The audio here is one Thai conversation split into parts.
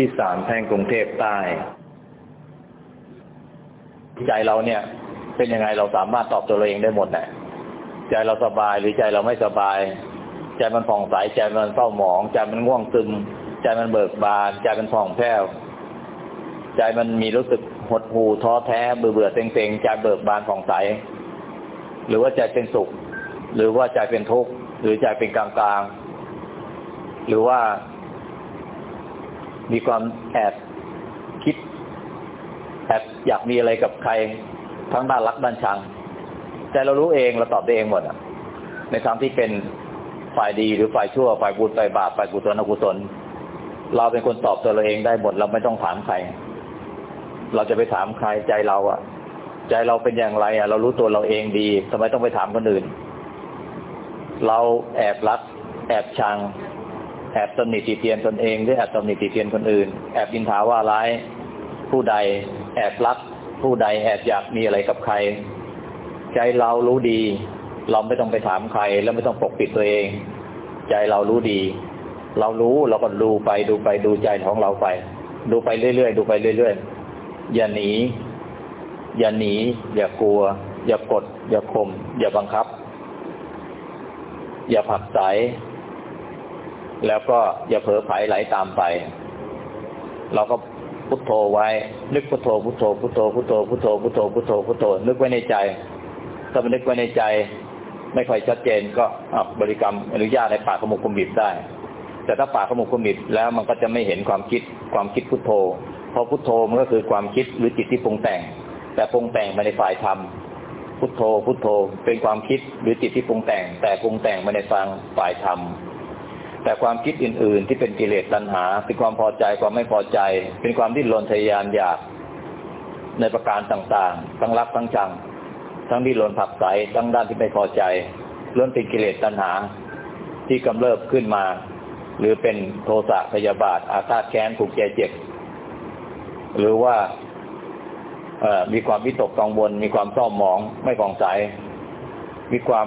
ที่ศาลแพ่งกรุงเทพใต้ใจเราเนี่ย เป็นยังไงเราสามารถตอบตัวเราเองได้หมดแหละใจเราสบายหรือใจเราไม่สบาย ใจมันผ่องใสใจมันเศร้าหมองใจมันง่วงซึม ใจมันเบิกบาน ใจมันผ่องแผ้วใจมันมีรู้สึกหดหู่ท้อแท้เบื่อเบื่อเต็งเต็งใจเบิกบานผ่องใส หรือว่าใจเป็นสุข หรือว่าใจเป็นทุกข์หรือใจเป็นกลางกลางหรือว่า มีความแอบคิด แอบอยากมีอะไรกับใคร ทั้งด้านรักด้านชัง แต่เรารู้เองเราตอบได้เองหมดอะในทางที่เป็นฝ่ายดีหรือฝ่ายชั่วฝ่ายบุญฝ่ายบาปฝ่ายกุศลอกุศล เราเป็นคนตอบตัวเราเองได้หมดเราไม่ต้องถามใคร เราจะไปถามใครใจเราอะใจเราเป็นอย่างไรอะเรารู้ตัวเราเองดีทำไมต้องไปถามคนอื่น เราแอบรัก แอบชัง แอบตำหนิติเตียนตนเองหรือแอบตำหนิติเตียนคนอื่น แอบดินทาว่าร้าย ผู้ใดแอบรัก ผู้ใดแอบอยากมีอะไรกับใคร ใจเรารู้ดี เราไม่ต้องไปถามใคร แล้วไม่ต้องปกปิดตัวเอง ใจเรารู้ดี เรารู้เราก็ดูไปดูไปดูใจของเราไป ดูไปเรื่อยๆดูไปเรื่อยๆอย่าหนี อย่าหนี อย่ากลัว อย่ากด อย่าข่มอย่าบังคับ อย่าผักใส แล้วก็อย่าเผลอไผลไหลตามไป เราก็พุทโธไว้ นึกพุทโธพุทโธพุทโธพุทโธพุทโธพุทโธพุทโธพุทโธนึกไว้ในใจถ้ามันนึกไว้ในใจ ไม่ค่อยชัดเจนก็บริกรรมอนุญาตในปากขมุกขมิบได้ แต่ถ้าปากขมุกขมิบแล้วมันก็จะไม่เห็นความคิดความคิดพุทโธเพราะพุทโธมันก็คือความคิดหรือจิตที่ปรุงแต่ง แต่ปรุงแต่งมาในฝ่ายธรรมพุทโธ พุทโธ เป็นความคิดหรือจิตที่ปรุงแต่ง แต่ปรุงแต่งมาในฟังฝ่ายธรรม แต่ความคิดอื่น ๆ ที่เป็นกิเลสตัณหาเป็นความพอใจความไม่พอใจ เป็นความที่ลนทยานอยากในประการต่างๆ ทั้งรักทั้งชัง ทั้งที่ลนผักใสทั้งด้านที่ไม่พอใจล้วนเป็นกิเลสตัณหา ที่กำเริบขึ้นมา หรือเป็นโทสะพยาบาท อาฆาตแค้นผูกใจเจ็บ หรือว่ามีความวิตกกังวล มีความเศร้าหมองไม่ฟองใสมีความ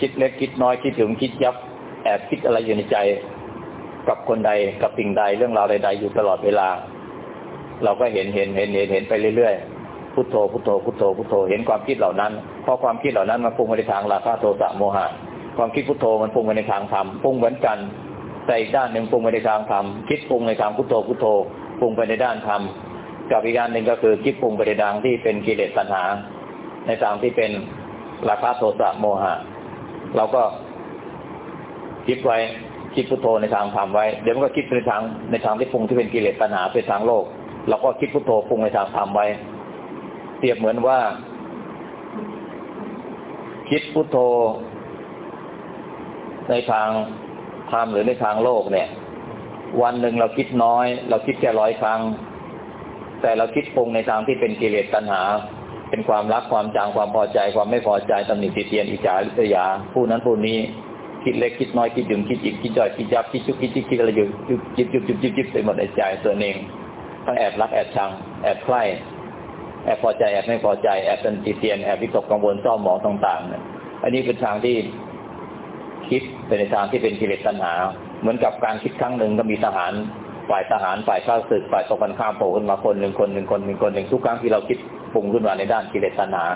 คิดเล็กคิดน้อยคิดถึงคิดยับ แอบคิดอะไรอยู่ในใจ กับคนใดกับสิ่งใดเรื่องราวใดๆอยู่ตลอดเวลา เราก็เห็นเห็นเห็นเห็นเห็นไปเรื่อยๆพุทโธพุทโธพุทโธพุทโธเห็นความคิดเหล่านั้นเพราะความคิดเหล่านั้นมันพุ่งไปในทางราคะโทสะโมหะความคิดพุทโธมันพุ่งไปในทางธรรมพุ่งเหมือนกันแต่อีกด้านหนึ่งพุ่งไปในทางธรรมคิดพุ่งในทางพุทโธพุทโธพุ่งไปในด้านธรรมกับอีกด้านหนึ่งก็คือคิดพุ่งไปในทางที่เป็นกิเลสตัณหา ในทางที่เป็นราคะโทสะโมหะ เราก็คิดไว้คิดพุทโธในทางธรรมไว้ เดี๋ยวมันก็คิดในทางในทางที่ปรุงที่เป็นกิเลสตัณหาเป็นทางโลก เราก็คิดพุทโธปรุงในทางธรรมไว้ เปรียบเหมือนว่า คิดพุทโธ ในทางธรรมหรือในทางโลกเนี่ย วันหนึ่งเราคิดน้อย เราคิดแค่ร้อยครั้ง แต่เราคิดปรุงในทางที่เป็นกิเลสตัณหา เป็นความรักความจางความพอใจ ความไม่พอใจตำหนิติเตียนอิจฉาริษยา ผู้นั้นผู้นี้คิดเล็กคิดน้อยคิดดึงคิดอีกคิดจ่อยคิดยับคิดชุกคิดจิกคิดอะไรอยู่จิบจิบจิบจิบจิบไปหมดในใจตัวเองทั้งแอบรักแอบชัง แอบใคร่แอบพอใจแอบไม่พอใจแอบตำหนิเตียนแอบวิตกกังวลเศร้าหมองต่างๆเนี่ยอันนี้เป็นทางที่คิดเป็นในทางที่เป็นกิเลสตัณหา เหมือนกับการคิดครั้งหนึ่งก็มีทหารฝ่ายทหารฝ่ายข้าศึกฝ่ายตกกันข้ามโผล่ขึ้นมาคนหนึ่งคนหนึ่งคนหนึ่งคนหนึ่งทุกครั้งที่เราคิด ปรุงขึ้นมาในด้านกิเลสตัณหา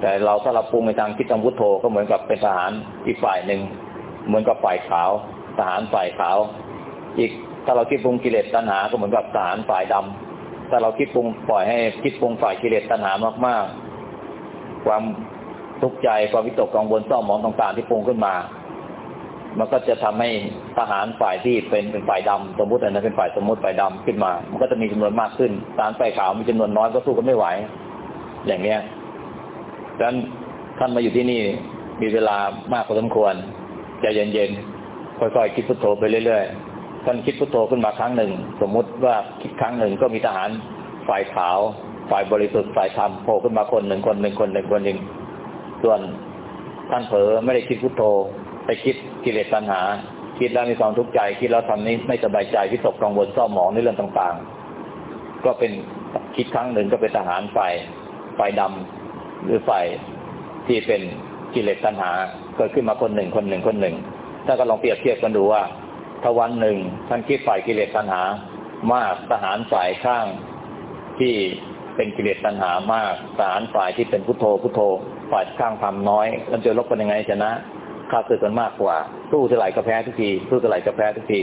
แต่เราถ้าเราปรุงในทางคิดทางพุทโธก็เหมือนกับเป็นทหารอีกฝ่ายหนึ่งเหมือนกับฝ่ายขาว ทหารฝ่ายขาว อีกถ้าเราคิดปรุงกิเลสตัณหา ก็เหมือนกับทหารฝ่ายดำถ้าเราคิดปรุงปล่อยให้คิดปรุงฝ่ายกิเลสตัณหามาก ๆ ความทุกข์ใจความวิตกกังวลเศร้าหมองต่างๆที่ปรุงขึ้นมา มันก็จะทำให้ทหารฝ่ายที่เป็นเป็นฝ่ายดำสมมติอันนั้นเป็นฝ่ายสมมติฝ่ายดำขึ้นมา มันก็จะมีจำนวนมากขึ้นทหารฝ่ายขาวมีจำนวนน้อยก็สู้กันไม่ไหว อย่างเนี้ยดังนั้นท่านมาอยู่ที่นี่มีเวลามากพอสมควรใจเย็นๆค่อยๆคิดพุทโธไปเรื่อยๆท่านคิดพุทโธขึ้นมาครั้งหนึ่ง สมมุติว่าคิดครั้งหนึ่งก็มีทหารฝ่ายขาว ฝ่ายบริสุทธิ์ฝ่ายธรรมโผล่ขึ้นมาคนหนึ่งคนหนึ่งคนหนึ่งคนหนึ่งส่วนท่านเผลอไม่ได้คิดพุทโธ ไปคิดกิเลสตัณหา คิดแล้วมีความทุกข์ใจ คิดแล้วทำนี้ไม่สบายใจวิตกกังวลเศร้าหมองในเรื่องต่างๆ ก็เป็นคิดครั้งหนึ่งก็เป็นทหารฝ่ายฝ่ายดำหรือฝ่ายที่เป็นกิเลสตัณหาเกิดขึ้นมาคนหนึ่งคนหนึ่งคนหนึ่งถ้าก็ลองเปรียบเทียบกันดูว่าถ้าวันหนึ่งท่านคิดฝ่ายกิเลสตัณหามากทหารฝ่ายข้างที่เป็นกิเลสตัณหามากทหารฝ่ายที่เป็นพุทโธพุทโธฝ่ายข้างทำน้อยแล้วจะลบกันยังไงชนะ ข้าศึกกันมากกว่า สู้เท่าไหร่ก็แพ้ทุกทีสู้เท่าไหร่ก็แพ้ทุกที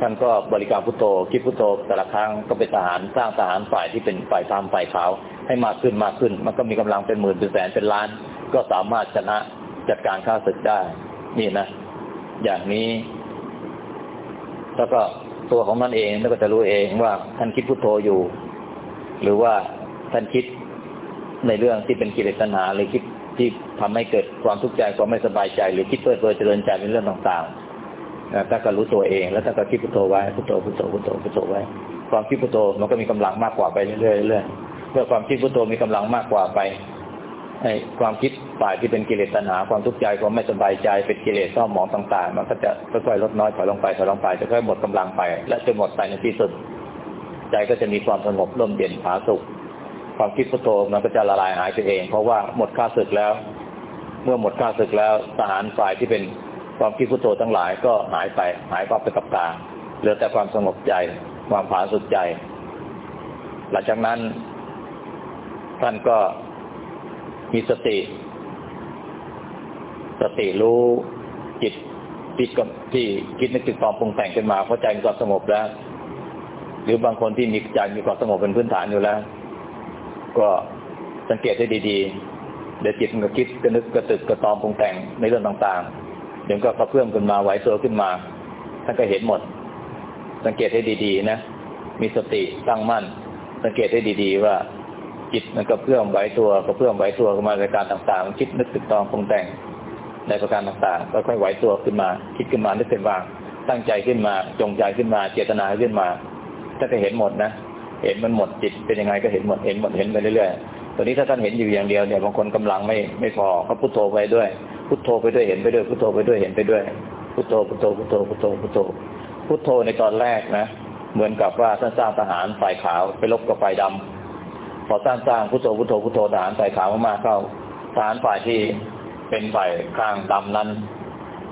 ท่านก็บริการพุทโธคิดพุทโธแต่ละครั้งก็เป็นทหารสร้างทหารฝ่ายที่เป็นฝ่ายธรรมฝ่ายขาวให้มากขึ้นมากขึ้น มันก็มีกำลังเป็นหมื่นเป็นแสนเป็นล้าน ก็สามารถชนะจัดการข้าศึกได้ นี่นะ อย่างนี้ แล้วก็ตัวของมันเองแล้วก็จะรู้เองว่าท่านคิดพุทโธอยู่ หรือว่าท่านคิดในเรื่องที่เป็นกิเลสตัณหาหรือคิด ที่ทำให้เกิดความทุกข์ใจความไม่สบายใจ หรือคิดเพื่อเพื่อเจริญใจในเรื่องต่างๆถ้าก็รู้ตัวเอง แล้วถ้าก็คิดพุทโธไว้พุทโธพุทโธพุทโธพุทโธไว้ ความคิดพุทโธมันก็มีกำลังมากกว่าไปเรื่อยๆเรื่อยเมื่อความคิดพุทโธมีกำลังมากกว่าไปไอ้ความคิดฝ่ายที่เป็นกิเลสตัณหาความทุกข์ใจความไม่สบายใจเป็นกิเลสเศร้าหมองต่าง ๆ มันก็จะค่อยๆลดน้อยถอยลงไปถอยลงไปจะค่อยหมดกำลังไป และจะหมดไปในที่สุด ใจก็จะมีความสงบร่มเย็นผาสุข ความคิดพุทโธมันก็จะละลายหายไปเอง เพราะว่าหมดค่าศึกแล้ว เมื่อหมดค่าศึกแล้วทหารฝ่ายที่เป็นความคิดพุทโธทั้งหลายก็หายไปหายไปไปกับตาเหลือแต่ความสงบใจ ความผาสุกใจ หลังจากนั้น ท่านก็มีสติ สติรู้จิตที่กับที่คิดนึกถึงความปรุงแต่งขึ้นมาเพราะใจมีความสงบแล้ว หรือบางคนที่มีใจมีความสงบเป็นพื้นฐานอยู่แล้ว ก็สังเกตให้ดีๆ เดี๋ยวจิตมันก็คิดกระนึกกระตึกกระตอมปรุงแต่งในเรื่องต่างๆ เดี๋ยวก็กระเพื่อมขึ้นมาไหวตัวขึ้นมา ท่านก็เห็นหมด สังเกตให้ดีๆ นะ มีสติตั้งมั่น สังเกตให้ดีๆ ว่าจิตมันก็เพื่อมไหวตัวกระเพื่อมไหวตัวขึ้นมาในการต่างๆ คิดนึกตึกตองปรุงแต่งในประการต่างๆก็ค่อยไหวตัวขึ้นมา คิดขึ้นมานึกขึ้นวางตั้งใจขึ้นมา จงใจขึ้นมา เจตนาขึ้นมาท่านก็เห็นหมดนะ เห็นมันหมดจิตเป็นยังไงก็เห็นหมดเห็นหมดเห็นไปเรื่อยๆตอนนี้ถ้าท่านเห็นอยู่อย่างเดียวเนี่ยบางคนกำลังไม่ไม่พอก็พุทโธไปด้วย พุทโธไปด้วยเห็นไปด้วยพุทโธไปด้วยเห็นไปด้วยพุทโธพุทโธพุทโธพุทโธพุทโธพุทโธในตอนแรกนะเหมือนกับว่าท่านสร้างทหารฝ่ายขาวไปลบกับฝ่ายดำพอสร้างสร้างพุทโธพุทโธพุทโธทหารฝ่ายขาวมากๆเข้าทหารฝ่ายที่เป็นฝ่ายข้างดำนั้น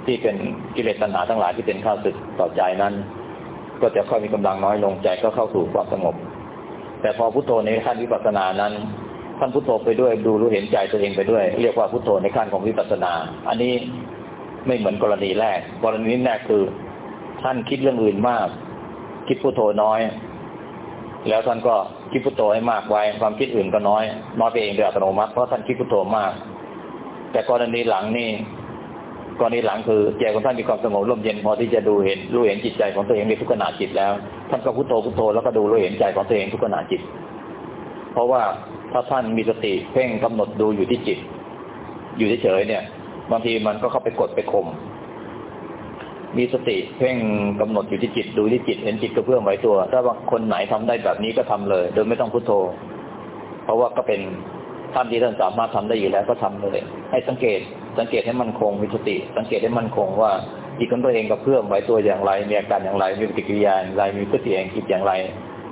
ที่เป็นกิเลสตัณหาทั้งหลายที่เป็นข้าศึกต่อใจนั้น ก็จะค่อยมีกำลังน้อยลงใจก็เข้าสู่ความสงบ แต่พอพุทโธในขั้นวิปัสสนานั้นท่านพุทโธไปด้วยดูรู้เห็นใจตัวเองไปด้วย เรียกว่าพุทโธในขั้นของวิปัสสนา อันนี้ไม่เหมือนกรณีแรก กรณีแรกคือ ท่านคิดเรื่องอื่นมาก คิดพุทโธน้อย แล้วท่านก็คิดพุทโธให้มากไว้ ความคิดอื่นก็น้อยน้อยไปเองโดยอัตโนมัติเพราะท่านคิดพุทโธมาก แต่กรณีหลังนี่ กรณีหลังคือใจของท่านมีความสงบร่มเย็นพอที่จะดูเห็นรู้เห็นจิตใจของตัวเองในทุกขณะจิตแล้ว ท่านก็พุทโธพุทโธแล้วก็ดูรู้เห็นใจของตัวเองทุกขณะจิต เพราะว่าถ้าท่านมีสติเพ่งกำหนดดูอยู่ที่จิต อยู่เฉยๆเนี่ย บางทีมันก็เข้าไปกดไปข่มมีสติเพ่งกำหนดอยู่ที่จิต ดูที่จิตเห็นจิตก็เพื่อมไหวตัว ถ้าว่าคนไหนทำได้แบบนี้ก็ทำเลย โดยไม่ต้องพุทโธ เพราะว่าก็เป็น ท่านที่ท่านสามารถทำได้อยู่แล้วก็ทำเลย ให้สังเกตสังเกตให้มันคงมีสติ สังเกตให้มันคงว่าจิตของตัวเองกับเพื่อมไหวตัวอย่างไร มีอาการอย่างไร มีปฏิกิริยาอย่างไร มีพฤติกรรมจิตอย่างไร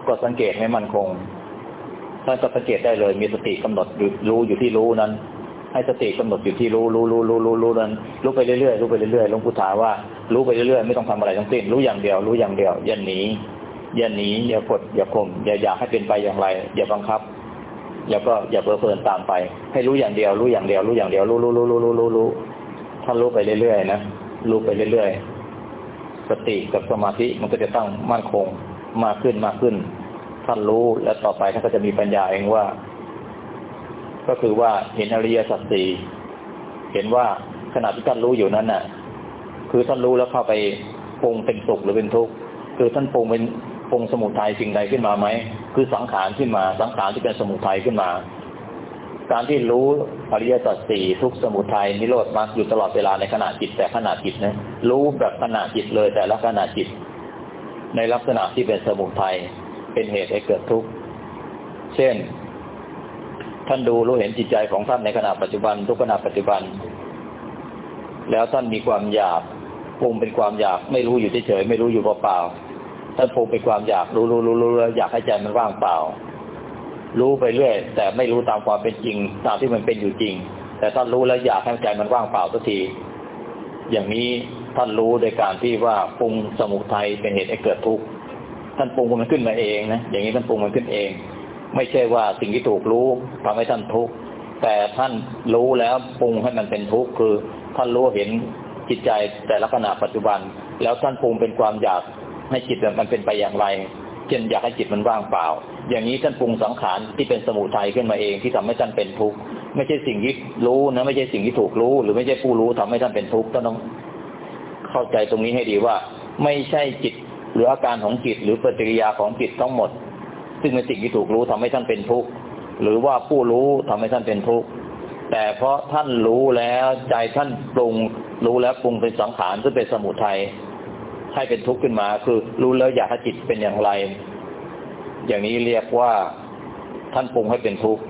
ก็สังเกตให้มันคงท่านก็สังเกตได้เลย มีสติกำหนดรู้อยู่ที่รู้นั้น ให้สติกำหนดอยู่ที่รู้รู้รู้รู้รู้รู้นั้นรู้ไปเรื่อยๆรู้ไปเรื่อยๆลวงปู่ถาว่ารู้ไปเรื่อยๆไม่ต้องทำอะไรทั้งสิ้นรู้อย่างเดียว รู้อย่างเดียวอย่าหนีอย่าหนีอย่ากดอย่าข่มอย่าอยากให้เป็นไปอย่างไร อย่าบังคับ อย่าก็อย่าเพลิเพลินตามไป ให้รู้อย่างเดียว รู้อย่างเดียว รู้อย่างเดียว รู้รู้รู้รู้รู้รู้รู้ถ้ารู้ไปเรื่อยๆนะรู้ไปเรื่อยๆสติกับสมาธิมันก็จะตั้งมั่นคงมากขึ้นมากขึ้น ท่านรู้แล้วต่อไปท่านก็จะมีปัญญาเองว่า ก็คือว่าเห็นอริยสัจสี่เห็นว่าขณะที่ท่านรู้อยู่นั้นน่ะ คือท่านรู้แล้วเข้าไปปรุงเป็นสุขหรือเป็นทุกข์คือท่านปรุงเป็น ปรุงสมุทัยสิ่งใดขึ้นมาไหมคือสังขารขึ้นมา สังขารที่เป็นสมุทัยขึ้นมา การที่รู้อริยสัจสี่ทุกสมุทัยนิโรธมรรคอยู่ตลอดเวลาในขณะจิตแต่ขณะจิตนะรู้แบบขณะจิตเลยแต่ละขณะจิต ในลักษณะที่เป็นสมุทัยเป็นเหตุให้เกิดทุกข์เช่น ท่านดูรู้เห็นจิตใจของท่านในขณะปัจจุบัน ทุกขณะปัจจุบัน แล้วท่านมีความอยากปรุงเป็นความอยากไม่รู้อยู่เฉยๆไม่รู้อยู่เปล่า ท่านปรุงเป็นความอยากรู้รู้รู้รู้อยากให้ใจมันว่างเปล่า รู้ไปเรื่อย แต่ไม่รู้ตามความเป็นจริง ตามที่มันเป็นอยู่จริง แต่ถ้านรู้แล้วอยากให้ใจมันว่างเปล่าสักที อย่างนี้ท่านรู้โดยการที่ว่าปรุงสมุทัยเป็นเหตุให้เกิดทุกข์ท่านปรุงมันขึ้นมาเองนะอย่างนี้ท่านปรุงมันขึ้นเอง ไม่ใช่ว่าสิ่งที่ถูกรู้ทำให้ท่านทุกข์แต่ท่านรู้แล้วปรุงให้มันเป็นทุกข์คือ ท่านรู้เห็นจิตใจแต่ละขณะปัจจุบัน แล้วท่านปรุงเป็นความอยาก ให้จิตมันเป็นไปอย่างไรเช่นอยากให้จิตมันว่างเปล่า อย่างนี้ท่านปรุงสังขารที่เป็นสมุทัยขึ้นมาเองที่ทำให้ท่านเป็นทุกข์ไม่ใช่สิ่งที่รู้นะไม่ใช่สิ่งที่ถูกรู้ หรือไม่ใช่ผู้รู้ทำให้ท่านเป็นทุกข์ต้องเข้าใจตรงนี้ให้ดีว่า ไม่ใช่จิตหรืออาการของจิตหรือปฏิกิริยาของจิตทั้งหมด ซึ่งเป็นสิ่งที่ถูกรู้ทำให้ท่านเป็นทุกข์หรือว่าผู้รู้ทำให้ท่านเป็นทุกข์แต่เพราะท่านรู้แล้วใจท่านปรุงรู้แล้วปรุงเป็นสังขารซึ่งเป็นสมุทัย ให้เป็นทุกข์ขึ้นมา คือรู้แล้วอยากให้จิตเป็นอย่างไร อย่างนี้เรียกว่าท่านปรุงให้เป็นทุกข์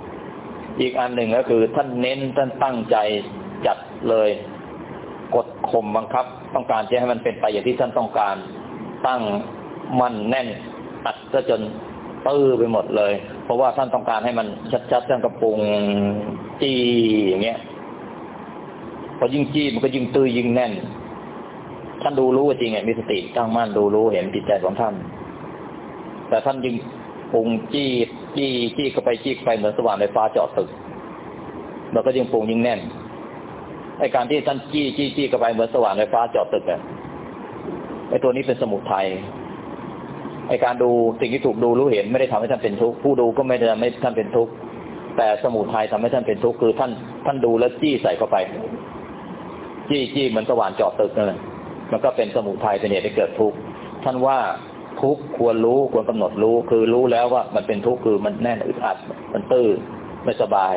อีกอันหนึ่งก็คือ ท่านเน้นท่านตั้งใจจัดเลยกดข่มบังคับ ต้องการจะให้มันเป็นไปอย่างที่ท่านต้องการ ตั้งมั่นแน่นอัดซะจนตื้อไปหมดเลย เพราะว่าท่านต้องการให้มันชัดๆท่านกระปุงจี้อย่างเงี้ยพอยิ่งจี้มันก็ยิ่งตื้อยิ่งแน่น ท่านดูรู้จริงไงมีสติตั้งมั่นดูรู้เห็นจิตใจของท่าน แต่ท่านยิ่งปุงจี้จี้จี้เข้าไปจี้ไปเหมือนสว่านไฟฟ้าเจาะตึกเราก็ยิ่งปุงยิ่งแน่นไอการที่ท่านจี้จี้จี้เข้าไปเหมือนสว่านไฟฟ้าเจาะตึกอะไอตัวนี้เป็นสมุทัยไอการดูสิ่งที่ถูกดูรู้เห็นไม่ได้ทำให้ท่านเป็นทุกข์ผู้ดูก็ไม่ได้ทำให้ท่านเป็นทุกข์แต่สมุทัยทำให้ท่านเป็นทุกข์คือท่านท่านดูแล้วจี้ใส่เข้าไป จี้จี้เหมือนสว่านเจาะตึกนั่นแหละ มันก็เป็นสมุทัยเป็นเหตุให้เกิดทุกข์ท่านว่าทุกข์ควรรู้ควรกำหนดรู้ คือรู้แล้วว่ามันเป็นทุกข์คือมันแน่นอึดอัด มันตื้อไม่สบาย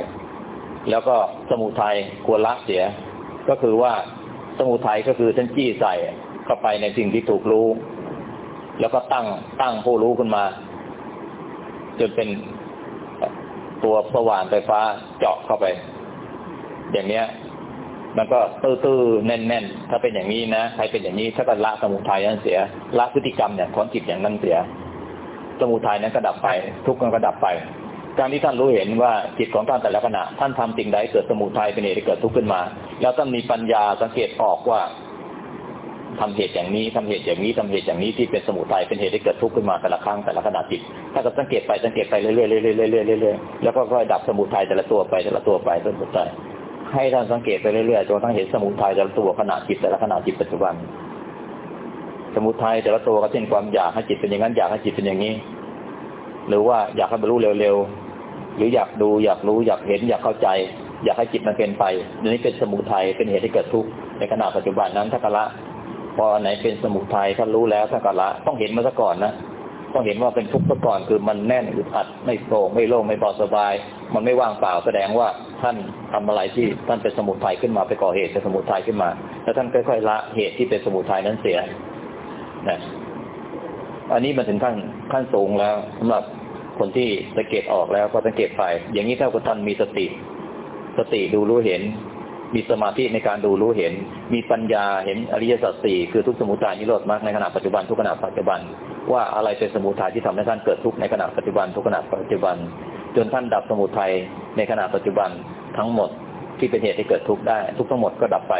แล้วก็สมุทัยควรละเสีย ก็คือว่าสมุทัยก็คือท่านจี้ใส่เข้าไปในสิ่งที่ถูกรู้ แล้วก็ตั้งตั้งผู้รู้ขึ้นมา จนเป็นตัวสว่านไฟฟ้าเจาะเข้าไป อย่างเนี้ย มันก็ตื้อๆแน่น ๆ ถ้าเป็นอย่างนี้นะใครเป็นอย่างนี้ถ้าก็ละสมุทัยนั้นเสียละพฤติกรรมเนี่ยของจิตอย่างนั้นเสีย สมุทัยนั้นก็ดับไป ทุกข์ก็ดับไป การที่ท่านรู้เห็นว่าจิตของท่านแต่ละขณะ ท่านทำสิ่งใดเกิดสมุทัยเป็นเหตุให้เกิดทุกข์ขึ้นมา แล้วท่านมีปัญญาสังเกตออกว่าทำเหตุอย่างนี้ทำเหตุอย่างนี้ทำเหตุอย่างนี้ที่เป็นสมุทัยเป็นเหตุให้เกิดทุกข์ขึ้นมาแต่ละครั้งแต่ละขณะจิตถ้าก็สังเกตไปสังเกตไปเรื่อยๆเรื่อยๆเรื่อยๆแล้วก็ค่อยดับสมุทัยแต่ละตัวไปแต่ละตัวไปแต่ละตัวไป ให้ท่านสังเกตไปเรื่อยๆจนทั้งเห็นสมุทัยแต่ละตัวขณะจิตแต่ละขณะจิตปัจจุบัน สมุทัยแต่ละตัวก็เช่นความอยากให้จิตเป็นอย่างนั้นอยากให้จิตเป็นอย่างนี้ หรือว่าอยากให้บรรลุเร็วๆหรืออยากดูอยากรู้อยากเห็นอยากเข้าใจ อยากให้จิตมันเป็นไปนี้เป็นสมุทัยเป็นเหตุให้เกิดทุกข์ในขณะปัจจุบันนั้นถ้ากละพอไหนเป็นสมุทัยท่านรู้แล้วท่านก็ละต้องเห็นมาซะก่อนนะ ต้องเห็นว่าเป็นทุกข์ซะก่อนคือมันแน่นอึดอัดไม่โปร่งไม่โล่งไม่เบาสบาย มันไม่ว่างเปล่าแสดงว่าท่านทำอะไรที่ท่านเป็นสมุทัยขึ้นมาไปก่อเหตุเป็นสมุทัยขึ้นมา แล้วท่านค่อยๆละเหตุที่เป็นสมุทัยนั้นเสียนะอันนี้มันถึงขั้นขั้นสูงแล้วสำหรับคนที่สังเกตออกแล้วก็สังเกตไป อย่างนี้เท่ากับท่านมีสติ สติดูรู้เห็น มีสมาธิในการดูรู้เห็น มีปัญญาเห็นอริยสัจสี่คือทุกสมุทัยนิโรธมรรคในขณะปัจจุบันทุกขณะปัจจุบัน ว่าอะไรเป็นสมุทัยที่ทำให้ท่านเกิดทุกข์ในขณะปัจจุบันทุกขณะปัจจุบัน จนท่านดับสมุทัยในขณะปัจจุบันทั้งหมดที่เป็นเหตุให้เกิดทุกข์ได้ ทุกทั้งหมดก็ดับไป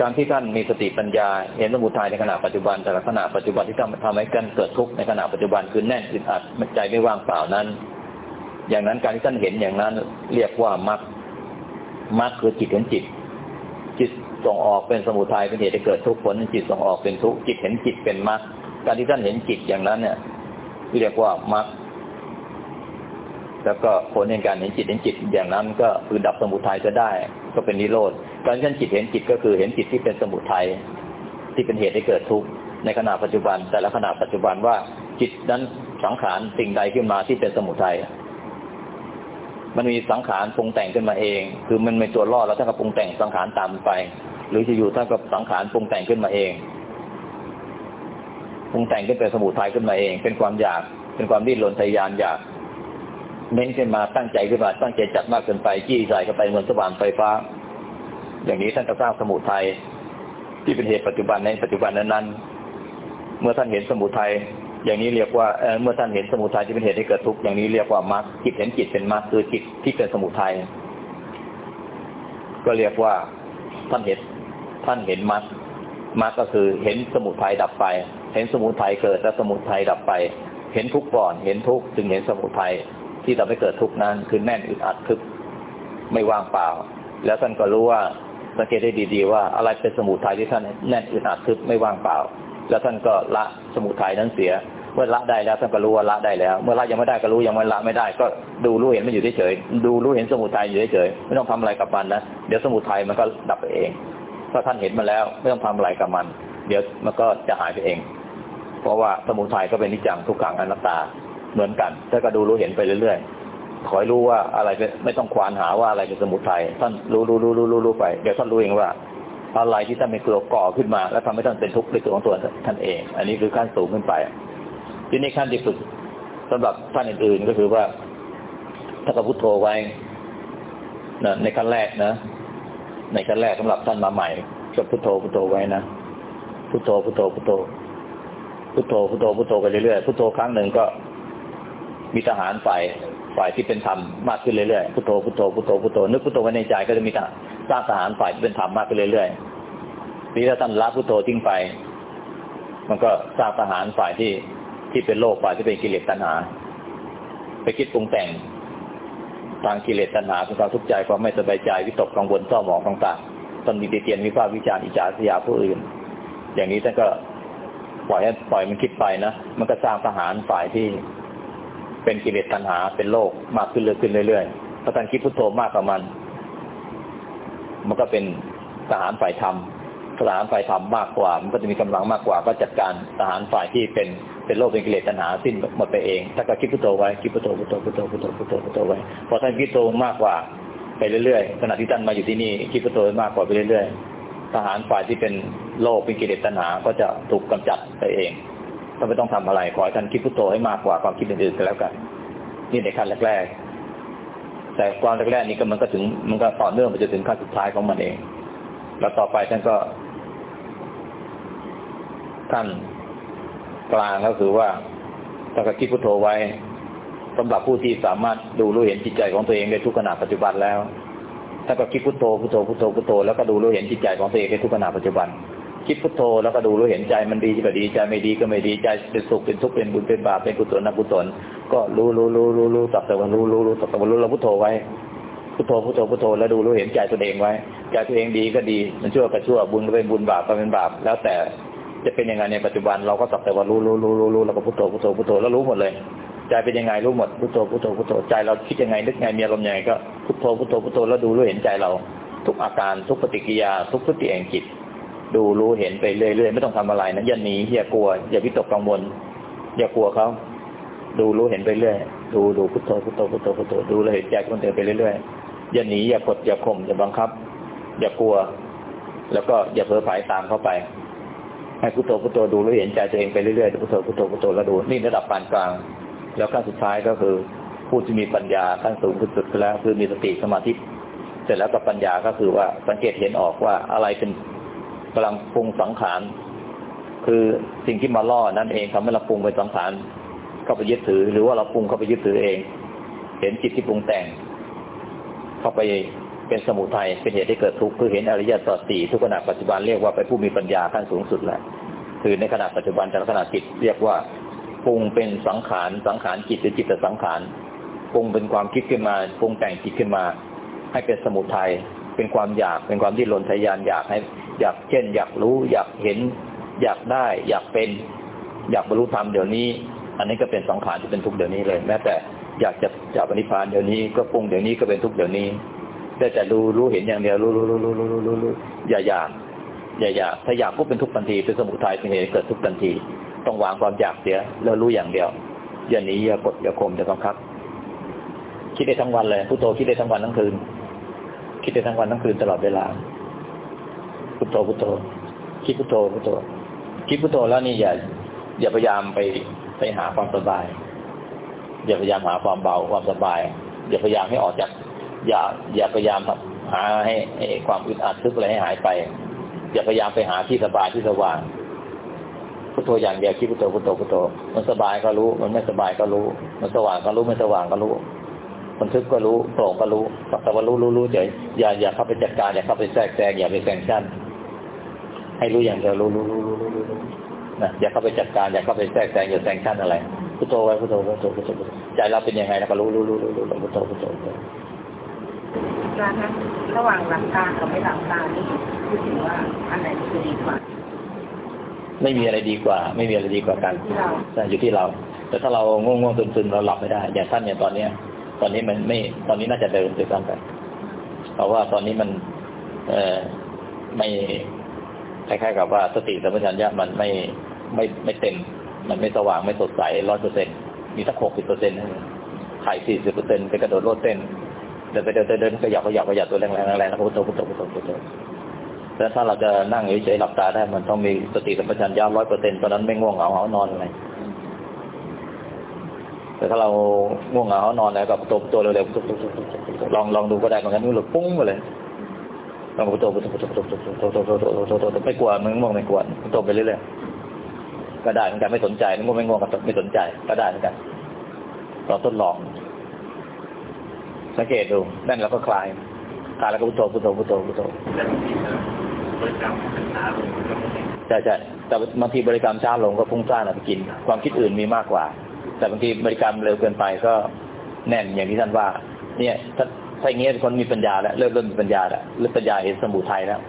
การที่ท่านมีสติปัญญาเห็นสมุทัยในขณะปัจจุบันแต่ละขณะปัจจุบันที่ทำทำให้กันเกิดทุกข์ในขณะปัจจุบันคือแน่นอึดอัดใจไม่ว่างเปล่านั้น อย่างนั้นการที่ท่านเห็นอย่างนั้นเรียกว่ามรรค มรรคคือจิตเห็นจิต จิตส่งออกเป็นสมุทัยเป็นเหตุให้เกิดทุกข์ผลจิตส่งออกเป็นทุกข์จิตเห็นจิตเป็นมรรคการที่ท่านเห็นจิตอย่างนั้นเนี่ยเรียกว่ามรรคแล้วก็ผลในการเห็นจิตเห็นจิตอย่างนั้น ก็คือดับสมุทัยจะได้ ก็เป็นนิโรธการที่ท่านจิตเห็นจิตก็คือเห็นจิตที่เป็นสมุทัยที่เป็นเหตุให้เกิดทุกข์ในขณะปัจจุบัน แต่ละขณะปัจจุบันว่าจิตนั้นสังขารสิ่งใดขึ้นมาที่เป็นสมุทัย มันมีสังขารปรุงแต่งขึ้นมาเอง คือมันไม่ตัวรอดแล้วถ้านกับปรุงแต่งสังขารตามไป หรือจะอยู่ถ้านกับสังขารปรุงแต่งขึ้นมาเองปรุงแต่งขึ้นเป็นสมุทัยขึ้นมาเอง เป็นความอยาก เป็นความดิ้นรนทยานอยากเน้นขึ้นมาตั้งใจขึ้นมาตั้งใจจัดมากเกินไปจี้ใส่เข้าไปเหมือนสว่านไฟฟ้า อย่างนี้ท่านก็สร้างสมุทัยที่เป็นเหตุปัจจุบันในปัจจุบันนั้นๆเมื่อท่านเห็นสมุทัย อย่างนี้เรียกว่าเมื่อท่านเห็นสมุทัยที่เป็นเหตุให้เกิดทุกข์อย่างนี้เรียกว่ามรรคจิตเห็นจิตเป็นมรรคคือจิตที่เป็นสมุทัยก็เรียกว่าท่านเห็นท่านเห็นมรรคมรรคก็คือเห็นสมุทัยดับไป เห็นสมุทัยเกิดแล้วสมุทัยดับไป เห็นทุกข์ก่อน เห็นทุกข์จึงเห็นสมุทัยที่ทำให้เกิดทุกข์นั้น คือแน่นอึดอัดทึบไม่ว่างเปล่า แล้วท่านก็รู้ว่าสังเกตได้ดี ๆ ว่าอะไรเป็นสมุทัยที่ท่านแน่นอึดอัดทึบไม่ว่างเปล่า แล้วท่านก็ละสมุทัยนั้นเสีย เมื่อละได้แล้วท่านก็รู้ว่าละได้แล้ว เมื่อละยังไม่ได้ก็รู้ยังไม่ละไม่ได้ ก็ดูรู้เห็นมันอยู่เฉยดูรู้เห็นสมุทัยอยู่เฉยไม่ต้องทำอะไรกับมันนะเดี๋ยวสมุทัยมันก็ดับไปเองถ้าท่านเห็นมาแล้วไม่ต้องทำอะไรกับมัน เดี๋ยวมันก็จะหายไปเอง เพราะว่าสมุทัยก็เป็นนิจังทุกขังอนัตตาเหมือนกันถ้าก็ดูรู้เห็นไปเรื่อยๆขอให้รู้ว่าอะไรไม่ต้องควานหาว่าอะไรเป็นสมุทัยท่านรู้รู้รู้รู้รู้รู้ไปเดี๋ยวท่านรู้เองว่า อะไรที่ท่านเป็นตัวก่อขึ้นมา แล้วทำให้ท่านเป็นทุกข์ในตัวของตัวท่านเอง อันนี้คือขั้นสูงขึ้นไป ทีนี้ขั้นที่ฝึกสำหรับท่านอื่น ๆ ก็คือว่าถ้ากพุทโธไว้นะในขั้นแรกนะ ในขั้นแรกสำหรับท่านมาใหม่ก็พุทโธพุทโธไว้นะพุทโธพุทโธพุทโธพุทโธพุทโธพุทโธไปเรื่อยๆพุทโธครั้งหนึ่งก็มีทหารฝ่ายฝ่ายที่เป็นธรรมมากขึ้นเรื่อยๆพุทโธพุทโธพุทโธพุทโธนึกพุทโธไว้ในใจก็จะมี สร้างทหารฝ่ายที่เป็นธรรมมากขึ้นเรื่อยๆนี่ถ้าท่านละพุทโธทิ้งไป มันก็สร้างทหารฝ่ายที่ที่เป็นโลกฝ่ายที่เป็นกิเลสตัณหา ไปคิดปรุงแต่งทางกิเลสตัณหาเป็นความทุกข์ใจความไม่สบายใจวิตกกังวลเศร้าหมองต่างๆตอนมีเตียนวิพากษ์วิจารณ์อิจฉาสยาผู้อื่น อย่างนี้ท่านก็ปล่อยให้ปล่อยมันคิดไปนะมันก็สร้างทหารฝ่ายที่เป็นกิเลสตัณหาเป็นโลกมากขึ้นเรื่อยขึ้นเรื่อยๆถ้าท่านคิดพุทโธมากกว่ามัน มันก็เป็นทหารฝ่ายธรรมทหารฝ่ายธรรมมากกว่า มันก็จะมีกำลังมากกว่า ก็จัดการทหารฝ่ายที่เป็นเป็นโลกเป็นกิเลสตัณหาสิ้นหมดไปเองถ้าก็คิดพุทโธไว้คิดพุทโธพุทโธพุทโธพุทโธพุทโธพุทโธไว้พอท่านคิดโธมากกว่าไปเรื่อยๆขณะที่ท่านมาอยู่ที่นี่คิดพุทโธมากกว่าไปเรื่อยๆทหารฝ่ายที่เป็นโลกเป็นกิเลสตัณหาก็จะถูกกำจัดไปเองท่านไม่ต้องทำอะไรขอให้ท่านคิดพุทโธให้มากกว่าความคิดอื่นๆก็แล้วกัน นี่ในขั้นแรกๆ แต่ความแรกๆนี้ก็มันก็ถึงมันก็ต่อเนื่องไปจนถึงขั้นสุดท้ายของมันเอง แล้วต่อไปท่านก็ท่านกลางก็คือว่าถ้าก็คิดพุทโธไว้สำหรับผู้ที่สามารถดูรู้เห็นจิตใจของตัวเองในทุกขณะปัจจุบันแล้ว ถ้าก็คิดพุทโธพุทโธพุทโธพุทโธแล้วก็ดูรู้เห็นจิตใจของตัวเองในทุกขณะปัจจุบัน คิดพุทโธแล้วก็ดูรู้เห็นใจมันดีก็ดีใจไม่ดีก็ไม่ดีใจเป็นสุขเป็นทุกข์เป็นบุญเป็นบาปเป็นกุศลอกุศลก็รู้รู้รู้รู้รู้สับแต่วันรู้รู้รู้สับแต่วันรู้เราพุทโธไว้พุทโธพุทโธพุทโธแล้วดูรู้เห็นใจตัวเองไว้ใจตัวเองดีก็ดีมันชั่วก็ชั่วบุญก็เป็นบุญบาปก็เป็นบาปแล้วแต่จะเป็นยังไงในปัจจุบันเราก็สับแต่ว่ารู้รู้รู้รู้รู้แล้วก็พุทโธพุทโธพุทโธแล้วรู้หมดเลยใจเป็นยังไงรู้หมดพุทโธพุทโธพุทโธใจเราคิดยังไงนึกไงมีอารมณ์ยังไงก็พุทโธพุทโธพุทโธแล้วดูรู้เห็นใจเรา ทุกอาการทุกปฏิกิริยาทุกพฤติแห่งจิต ดูรู้เห็นไปเรื่อยๆไม่ต้องทำอะไรนะอย่าหนีอย่ากลัว อย่าวิตกกังวล อย่ากลัวเขาดูรู้เห็นไปเรื่อยดูดูพุทโธพุทโธพุทโธพุทโธดูเลยเห็นใจคนเดินไปเรื่อยๆอย่าหนีอย่ากดอย่าข่มอย่าบังคับ อย่ากลัว แล้วก็อย่าเผลอผายตามเข้าไปให้พุทโธพุทโธดูแล้วเห็นใจตัวเองไปเรื่อยๆพุทโธพุทโธพุทโธแล้วดูนี่ระดับปานกลาง แล้วขั้นสุดท้ายก็คือผู้ที่มีปัญญาขั้นสูงสุดแล้วคือมีสติสมาธิเสร็จแล้วกับปัญญาก็คือว่าสังเกตเห็นออกว่าอะไรเป็น กำลังปรุงสังขาร คือสิ่งที่มาล่อนั่นเองทำให้เราปรุงไปสังขารเข้าไปยึดถือ หรือว่าเราปรุงเข้าไปยึดถือเอง เห็นจิตที่ปรุงแต่ง เข้าไปเป็นสมุทัยเป็นเหตุให้เกิดทุกข์คือเห็นอริยสัจสี่ทุกขณะปัจจุบันเรียกว่าเป็นผู้มีปัญญาขั้นสูงสุดแล้วคือในขณะปัจจุบันแต่ขณะจิตเรียกว่าปรุงเป็นสังขารสังขารจิตหรือจิตแต่สังขารปรุงเป็นความคิดขึ้นมาปรุงแต่งจิตขึ้นมา ให้เป็นสมุทัย เป็นความอยากเป็นความที่หลนทยานอยากให้ อยากเช่น อยากรู้ อยากเห็น อยากได้ อยากเป็น อยากบรรลุธรรมเดี๋ยวนี้ อันนี้ก็เป็นสังขารที่เป็นทุกข์เดี๋ยวนี้เลย แม้แต่อยากจะจะปฏิพานเดี๋ยวนี้ก็ปรุงเดี๋ยวนี้ก็เป็นทุกข์เดี๋ยวนี้ได้แต่รู้รู้เห็นอย่างเดียวรู้รู้รู้รู้รู้รู้รู้รู้อย่าอยากอย่าอยากถ้าอยากก็เป็นทุกทันทีเป็นสมุทัยเป็นเหตุเกิดทุกทันที ต้องวางความอยากเสียแล้วรู้อย่างเดียวอย่าหนีอย่ากดอย่าข่มอย่าบังคับ คิดได้ทั้งวันเลยพุทโธคิดได้ทั้งวันทั้งคืน คิดได้ทั้งวันทั้งคืนตลอดเวลาพุทโธพุทโธคิดพุทโธพุทโธคิดพุทโธแล้วนี่อย่า อย่าพยายามไปไปหาความสบาย อย่าพยายามหาความเบาความสบาย อย่าพยายามให้ออกจาก อย่า อย่าพยายามหาให้ความอึดอัดทึกอะไรให้หายไป อย่าพยายามไปหาที่สบายที่สว่างพุทโธอย่างเดียวคิดพุทโธพุทโธพุทโธมันสบายก็รู้ มันไม่สบายก็รู้ มันสว่างก็รู้ไม่สว่างก็รู้ มันทึกก็รู้โปร่งก็รู้แต่ว่ารู้รู้รู้เฉยอย่าอย่าเข้าไปจัดการอย่าเข้าไปแทรกแซงอย่าไปแซงชั่นให้รู้อย่างเดียวรู้รู้รู้รู้รู้รู้นะอย่าเข้าไปจัดการอย่าเข้าไปแทรกแซงอย่าแซงชั่นอะไรพุทโธไว้พุทโธพุทโธพุทโธพุทโธใจเราเป็นยังไงเราก็รู้รู้รู้รู้รู้พุทโธพุทโธพุทโธอาจารย์คะระหว่างหลับตากับไม่หลับตานี่พูดถึงว่าอันไหนจะดีกว่า ไม่มีอะไรดีกว่า ไม่มีอะไรดีกว่ากันที่เราใช่อยู่ที่เรา แต่ถ้าเราง่วงๆซึมๆเราหลับไม่ได้ อย่างท่านเนี่ยตอนเนี้ย ตอนนี้มันไม่ ตอนนี้น่าจะเดินด้วยซ้ำไปเพราะว่าตอนนี้มัน เอ่อไม่คล้ายๆกับว่าสติสัมปชัญญะมันไม่ไม่ไม่เต็ม มันไม่สว่างไม่สดใสร้อยเปอร์เซ็นมีสักหกสิบเปอร์เซ็นต์ไข่สี่สิบเปอร์เซ็นต์ไปกระโดดโลดเต้นเดินไปเดินเดินเดินขยับขยับขยับตัวแรงๆแรงแล้วก็พุทโธพุทโธพุทโธพุทโธแล้วถ้าเราจะนั่งเฉยๆหลับตาได้มันต้องมีสติสัมปชัญญะร้อยเปอร์เซ็นต์ตอนนั้นไม่ง่วงเหงาเหงานอนอะไร แต่ถ้าเราง่วงเหงาเหานอนแล้วก็พุทโธพุทโธเร็วๆลองลองดูก็ได้เหมือนกันนี่หลุดปุ้งไปเลยลองพุทโธพุทโธพุทโธพุทโธพุทโธพุทโธพุทโธพุทโธพุทโธพุทโธไม่กลัวมึงง่วงไม่กลัวพุทโธไปเรื่อยๆก็ได้เหมือนกันไม่สนใจง่วงไม่ง่วงก็ไม่สนใจ ก็ได้เหมือนกันลองทดลอง สังเกตดูนั่นเราก็คลายคลายแล้วก็พุทโธพุทโธพุทโธพุทโธใช่ใช่แต่บางทีบริกรรมช้าลงก็ฟุ้งซ่านเอาไปกิน ความคิดอื่นมีมากกว่า แต่บางทีบริกรรมเร็วเกินไปก็แน่นอย่างที่ท่านว่า เนี่ย ถ้าถ้าอย่างเงี้ยคนมีปัญญาแล้วเริ่มเริ่มมีปัญญาแล้วเริ่มปัญญาเห็นสมุทัยแล้ว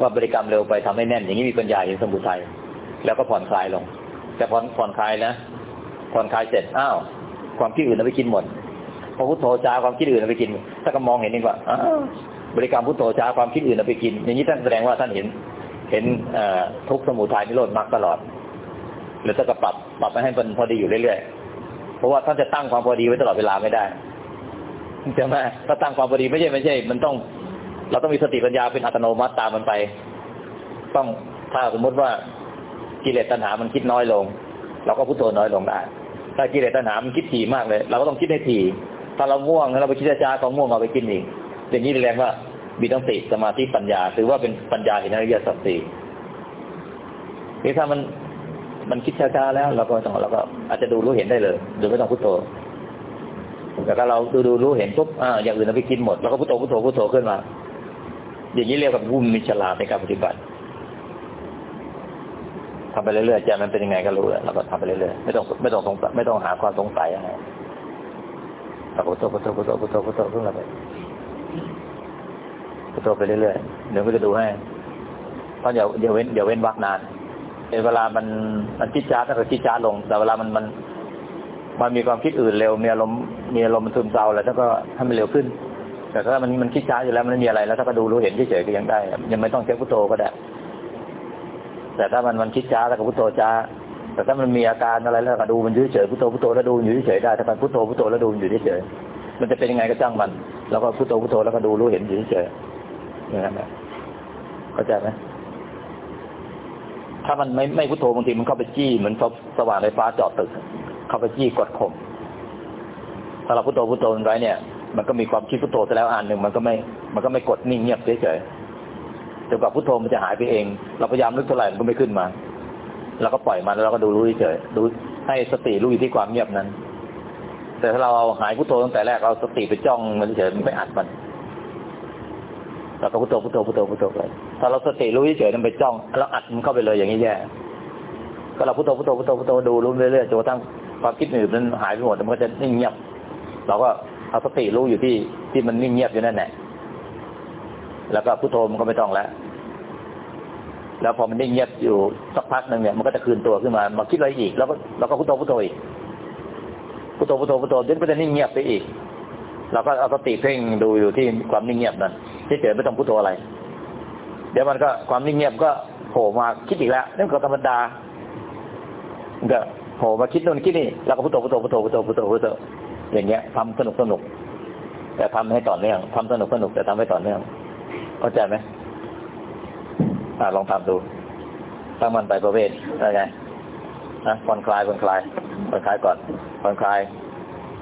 ว่าบริกรรมเร็วไปทำให้แน่น อย่างนี้มีปัญญาเห็นสมุทัยแล้วก็ผ่อนคลายลง แต่ผ่อนผ่อนคลายนะผ่อนคลายเสร็จอ้าวความคิดอื่นเอาไปกินหมดพอพุทโธจ้าความคิดอื่นเอาไปกินถ้าก็มองเห็นนี่ว่าบริกรรมพุทโธจ้าความคิดอื่นเอาไปกิน อย่างนี้ท่านแสดงว่าท่านเห็น เห็นทุกสมุทัยนิโรธมรรคตลอด หรือถ้าก็ปรับปรับให้มันพอดีอยู่เรื่อยๆเพราะว่าท่านจะตั้งความพอดีไว้ตลอดเวลาไม่ได้ใช่ไหมถ้าตั้งความพอดีไม่ใช่ไม่ใช่ มันต้อง เราต้องมีสติปัญญาเป็นอัตโนมัติตามมันไป ต้องถ้าสมมติว่ากิเลสตัณหามันคิดน้อยลง เราก็พุทโธน้อยลงได้ถ้ากิเลสตัณหามันคิดถี่มากเลย เราก็ต้องคิดให้ถี่ ถ้าเราง่วงเราไปคิดจ้าของง่วงเอาไปกินอีกอย่างนี้แสดงว่ามีต้องติสมาธิปัญญา ถือว่าเป็นปัญญาเห็นอริยสัจสี่นี่ถ้ามัน มันคิดช้าๆแล้วเราก็ต้องเราก็อาจจะดูรู้เห็นได้เลยโดยไม่ต้องพุทโธแต่ถ้าเราดูดูรู้เห็นปุ๊บอ่าอย่างอื่นเราไปกินหมดเราก็พุทโธพุทโธพุทโธขึ้นมา อย่างนี้เรียกว่าวุ้มมีฉลาดในการปฏิบัติทำไปเรื่อยๆใจมันเป็นยังไงก็รู้แล้วเราก็ทำไปเรื่อยๆไม่ต้องไม่ต้องสงสัยไม่ต้องหาความสงสัยอะไรเราพุทโธพุทโธพุทโธพุทโธพุทโธขึ้นมาไปพุทโธไปเรื่อยๆเดี๋ยวก็จะดูให้เพราะเดี๋ยวเดี๋ยวเว้นเดี๋ยวเว้นวักนาน เวลามันมันคิดจ้าถ้าเกิดคิดจ้าลง แต่เวลามันมันมันมีความคิดอื่นเร็วมีอารมณ์มีอารมณ์มันซึมเศร้าแล้วถ้าก็ให้มันเร็วขึ้น แต่ถ้ามันมันคิดช้าอยู่แล้วมันไม่มีอะไรแล้วถ้าก็ดูรู้เห็นเฉยๆก็ยังได้ ยังไม่ต้องใช้พุทโธก็ได้แต่ถ้ามันมันคิดช้าแล้วก็พุทโธช้า แต่ถ้ามันมีอาการอะไรแล้วก็ดูมันเฉยๆพุทโธพุทโธแล้วดูอยู่เฉยๆได้ถ้ามันพุทโธพุทโธแล้วดูอยู่เฉยๆมันจะเป็นยังไงก็จ้างมัน แล้วก็พุทโธพุทโธแล้วก็ดูรู้เห็นอยู่เฉยๆอย่างนั้นเข้าใจไหม ถ้ามันไม่ไม่พุทโธบางทีมันเข้าไปจี้เหมือนสว่านไฟฟ้าเจาะตึก เข้าไปจี้กดข่มถ้าเราพุทโธพุทโธไว้เนี่ย มันก็มีความคิดพุทโธไปแล้วอันหนึ่งมันก็ไม่ มันก็ไม่กดนิ่งเงียบเฉยๆจนกว่าพุทโธมันจะหายไปเอง เราพยายามนึกเท่าไหร่มันก็ไม่ขึ้นมาเราก็ปล่อยมันแล้วเราก็ดูรู้เฉยดูให้สติรู้อยู่ที่ความเงียบนั้น แต่ถ้าเราเอาหายพุทโธตั้งแต่แรกเราสติไปจ้องมันเฉยมันไม่อัดมันเราก็พุทโธพุทโธพุทโธพุทโธไป ถ้าเราสติรู้เฉยๆมันไปจ้องแล้วอัดมันเข้าไปเลยอย่างนี้แย่ก็เราพุทโธพุทโธพุทโธพุทโธดูรู้เรื่อยๆจนกระทั่งความคิดอื่นนั้นหายไปหมดมันก็จะนิ่งเงียบ เราก็เอาสติรู้อยู่ที่ที่มันนิ่งเงียบอยู่นั่นแหละแล้วก็พุทโธมันก็ไม่ต้องแล้วแล้วพอมันนิ่งเงียบอยู่สักพักหนึ่งเนี่ยมันก็จะคืนตัวขึ้นมามาคิดอะไรอีก แล้วก็เราก็พุทโธพุทโธอีกพุทโธพุทโธพุทโธจนก็จะนิ่งเงียบไปอีกเราก็เอาสติเพ่งดูอยู่ที่ความนิ่งเงียบนั้นที่เฉยไม่ต้องพุทโธอะไร ดี๋ยวมันก็ความนิ่งเงียบก็โผล่มาคิดอีกแล้วนั่นก็ธรรมดาก็โผล่มาคิดโน่นคิดนี่แล้วก็พุทโธพุทโธพุทโธพุทโธพุทโธพุทโธอย่างเงี้ยทำสนุกสนุกแต่ทำให้ต่อเนื่องทำสนุกสนุกแต่ทำให้ต่อเนื่องเข้าใจไหมอ่าลองทำดูตั้งมันไปประเวทอะไรไงนะผ่อนคลายผ่อนคลายผ่อนคลายก่อนผ่อนคลาย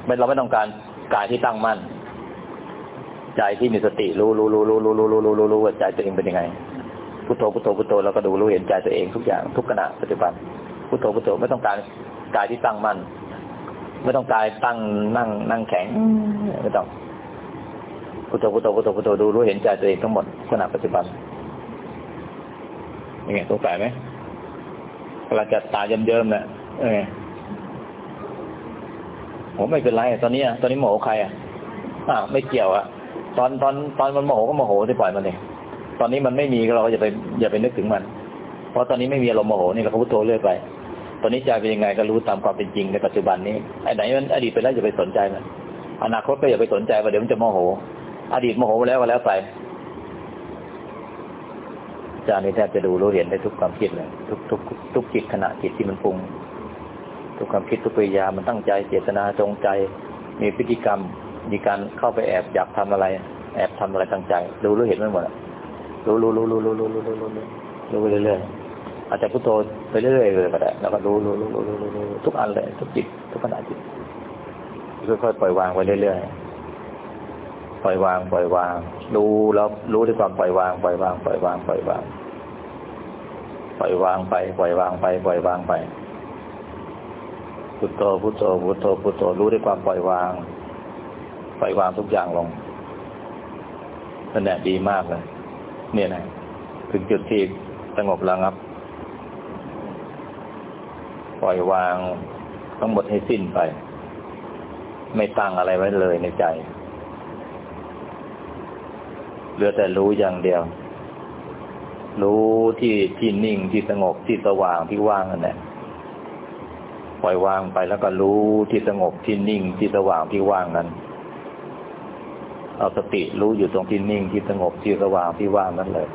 ไม่เราไม่ต้องการกายที่ตั้งมั่น ใจที่มีสติรู้รู้รู้รู้รู้รู้รู้รู้รู้รู้ว่าใจตัวเองเป็นยังไงพุทโธพุทโธพุทโธแล้วก็ดูรู้เห็นใจตัวเองทุกอย่างทุกขณะปัจจุบันพุทโธพุทโธไม่ต้องการกายที่ตั้งมั่นไม่ต้องกายตั้งนั่งนั่งแข็งไม่ต้องพุทโธพุทโธพุทโธพุทโธดูรู้เห็นใจตัวเองทั้งหมดขณะปัจจุบันยังไงสงสัยไหมกำลังจะตาเยิ้มๆน่ะเออผมไม่เป็นไร ตอนนี้ตอนนี้โมโหใครอะอ้าไม่เกี่ยวอะ ตอนตอนตอนมันโมโหก็โมโหที่ปล่อยมันเองตอนนี้มันไม่มีก็เราก็อย่าไปอย่าไปนึกถึงมัน เพราะตอนนี้ไม่มีอารมณ์โมโหนี่เราพุทโธเรื่อยไป ตอนนี้ใจเป็นยังไงก็รู้ตามความเป็นจริงในปัจจุบันนี้ไอ้ไหนมันอดีตไปแล้วอย่าไปสนใจมันอนาคตก็อย่าไปสนใจว่าเดี๋ยวมันจะโมโห อดีตโมโหแล้วก็แล้วไปจารย์นี่แทบจะดูรู้เห็นได้ทุกความคิดเลยทุกทุกทุกจิตขณะจิตที่มันปรุง ทุกความคิดทุกปริยามันตั้งใจเจตนาจงใจ มีพฤติกรรม มีการเข้าไปแอบอยากทำอะไร แอบทำอะไรตั้งใจรู้รู้เห็นไมันหมดรู้รู้รู้รู้รู้รู้รู้รู้รู้รู้รู้ไปเรื่อยๆอาจจะพุทโธไปเรื่อยๆเลยก็ได้แล้วก็รู้รู้รู้รู้รู้รู้รู้ทุกอันเลยทุกจิตทุกขณะจิตค่อยๆปล่อยวางไปเรื่อยๆปล่อยวางปล่อยวาง รู้แล้วรู้ด้วยความปล่อยวางปล่อยวางปล่อยวางปล่อยวางปล่อยวางไปปล่อยวางไปปล่อยวางไปพุทโธพุทโธพุทโธพุทโธรู้ด้วยความปล่อยวาง ปล่อยวางทุกอย่างลงนั่นแหละดีมากเลย เนี่ยนะถึงจุดที่สงบระงับ ปล่อยวางทั้งหมดให้สิ้นไป ไม่ตั้งอะไรไว้เลยในใจเหลือแต่รู้อย่างเดียว รู้ที่ที่นิ่งที่สงบที่สว่างที่ว่างนั่นแหละปล่อยวางไปแล้วก็รู้ที่สงบที่นิ่งที่สว่างที่ว่างนั้น เอาสติรู้อยู่ตรงที่นิ่งที่สงบที่สว่างที่ว่างนั้นเลย